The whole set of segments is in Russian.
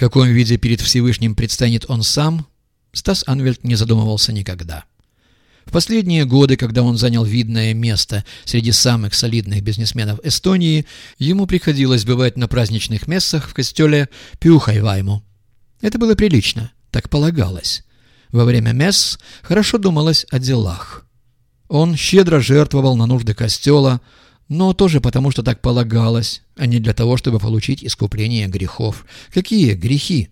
каком виде перед Всевышним предстанет он сам, Стас Анвельд не задумывался никогда. В последние годы, когда он занял видное место среди самых солидных бизнесменов Эстонии, ему приходилось бывать на праздничных мессах в костеле Пюхайвайму. Это было прилично, так полагалось. Во время месс хорошо думалось о делах. Он щедро жертвовал на нужды костела, но тоже потому, что так полагалось, а не для того, чтобы получить искупление грехов. Какие грехи?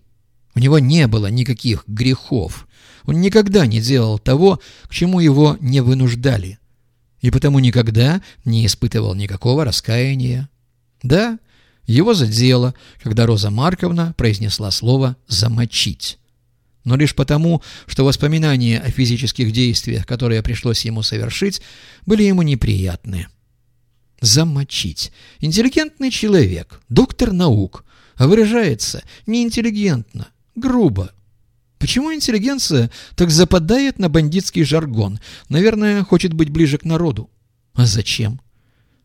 У него не было никаких грехов. Он никогда не делал того, к чему его не вынуждали. И потому никогда не испытывал никакого раскаяния. Да, его задело, когда Роза Марковна произнесла слово «замочить». Но лишь потому, что воспоминания о физических действиях, которые пришлось ему совершить, были ему неприятны. Замочить. Интеллигентный человек, доктор наук, а выражается неинтеллигентно, грубо. Почему интеллигенция так западает на бандитский жаргон? Наверное, хочет быть ближе к народу. А зачем?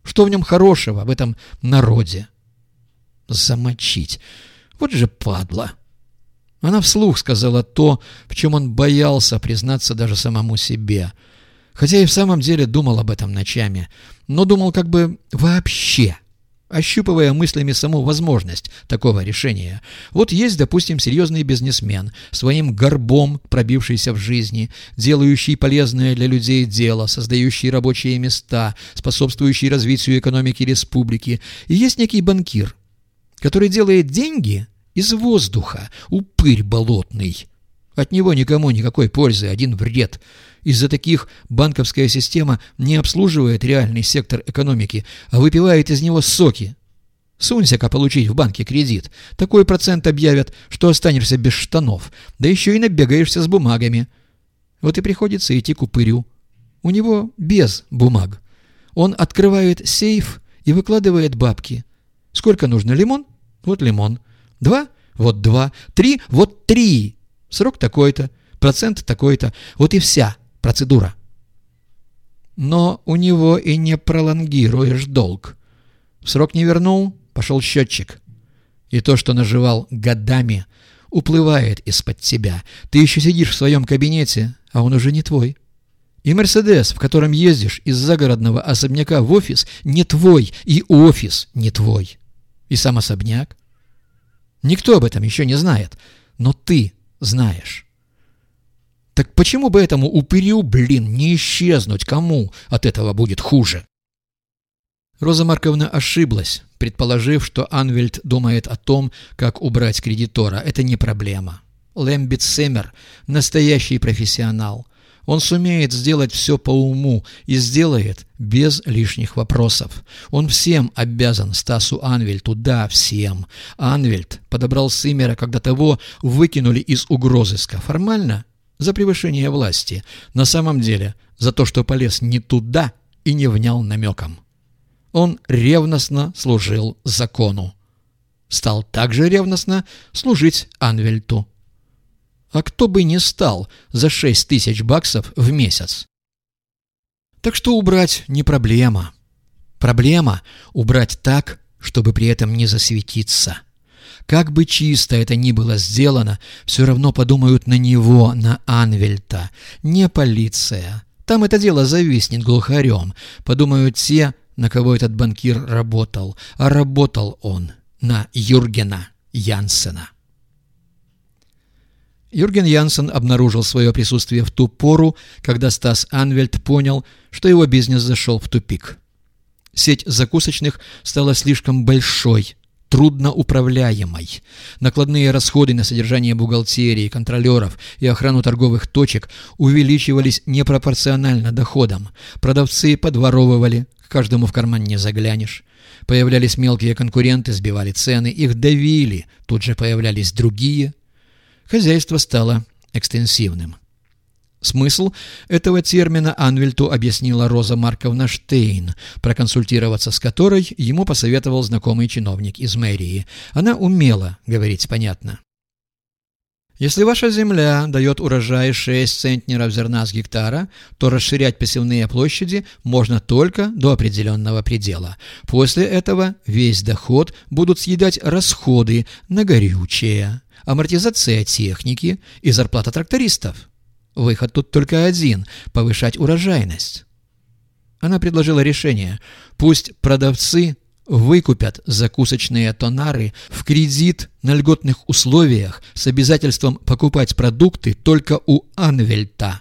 Что в нем хорошего, в этом народе? Замочить. Вот же падла. Она вслух сказала то, в чем он боялся признаться даже самому себе. Хотя и в самом деле думал об этом ночами. Но думал как бы вообще ощупывая мыслями саму возможность такого решения. Вот есть, допустим, серьезный бизнесмен, своим горбом пробившийся в жизни, делающий полезное для людей дело, создающий рабочие места, способствующий развитию экономики республики. И есть некий банкир, который делает деньги из воздуха, упырь болотный. От него никому никакой пользы, один вред – из-за таких банковская система не обслуживает реальный сектор экономики, а выпивает из него соки. Сунься-ка получить в банке кредит. Такой процент объявят, что останешься без штанов, да еще и набегаешься с бумагами. Вот и приходится идти к упырю. У него без бумаг. Он открывает сейф и выкладывает бабки. Сколько нужно? Лимон? Вот лимон. Два? Вот два. Три? Вот три. Срок такой-то. Процент такой-то. Вот и вся процедура. Но у него и не пролонгируешь долг. Срок не вернул, пошел счетчик. И то, что наживал годами, уплывает из-под тебя. Ты еще сидишь в своем кабинете, а он уже не твой. И «Мерседес», в котором ездишь из загородного особняка в офис, не твой, и офис не твой. И сам особняк. Никто об этом еще не знает, но ты знаешь. Так почему бы этому упырю, блин, не исчезнуть? Кому от этого будет хуже? Роза Марковна ошиблась, предположив, что Анвельд думает о том, как убрать кредитора. Это не проблема. Лэмбит Семер – настоящий профессионал. Он сумеет сделать все по уму и сделает без лишних вопросов. Он всем обязан Стасу Анвельту, да, всем. Анвельт подобрал Симмера, когда того выкинули из угрозыска. Формально за превышение власти, на самом деле за то, что полез не туда и не внял намеком. Он ревностно служил закону. Стал также ревностно служить Анвельту. А кто бы не стал за шесть тысяч баксов в месяц? Так что убрать не проблема. Проблема убрать так, чтобы при этом не засветиться. Как бы чисто это ни было сделано, все равно подумают на него, на Анвельта. Не полиция. Там это дело зависнет глухарем. Подумают те, на кого этот банкир работал. А работал он на Юргена Янсена. Юрген Янсен обнаружил свое присутствие в ту пору, когда Стас Анвельт понял, что его бизнес зашел в тупик. Сеть закусочных стала слишком большой, трудноуправляемой. Накладные расходы на содержание бухгалтерии, контролеров и охрану торговых точек увеличивались непропорционально доходам. Продавцы подворовывали, к каждому в карман не заглянешь. Появлялись мелкие конкуренты, сбивали цены, их давили, тут же появлялись другие. Хозяйство стало экстенсивным. Смысл этого термина Анвельту объяснила Роза Марковна Штейн, проконсультироваться с которой ему посоветовал знакомый чиновник из мэрии. Она умела говорить понятно. Если ваша земля дает урожай 6 центнеров зерна с гектара, то расширять посевные площади можно только до определенного предела. После этого весь доход будут съедать расходы на горючее, амортизация техники и зарплата трактористов. Выход тут только один – повышать урожайность. Она предложила решение. Пусть продавцы выкупят закусочные тонары в кредит на льготных условиях с обязательством покупать продукты только у Анвельта.